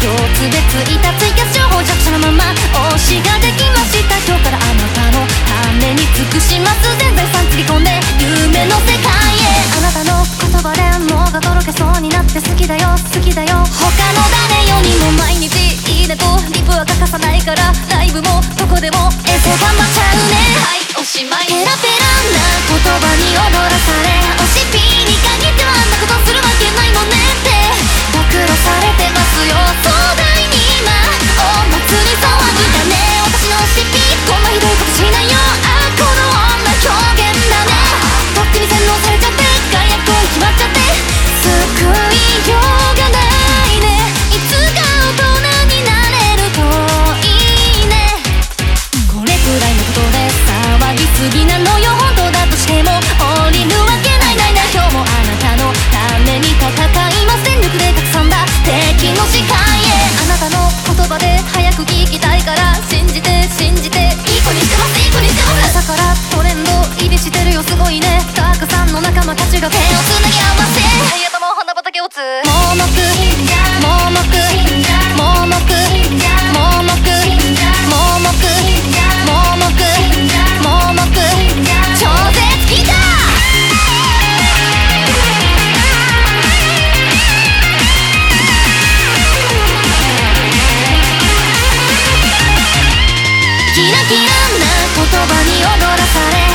行つでついた追加キャ情報弱者のまま推しができました今日からあなたのために尽くします全財産つぎ込んで夢の世界へあなたの言葉で脳がとろけそうになって好きだよ好きだよ他の誰よりも毎日いいねとリプは欠かさないからライブもどこでもエセ頑張が手をつなぎ合わせ。とも花畑をつ。盲目盲目盲目盲目盲目盲目盲目超絶ギターキラキラな言葉に踊らされ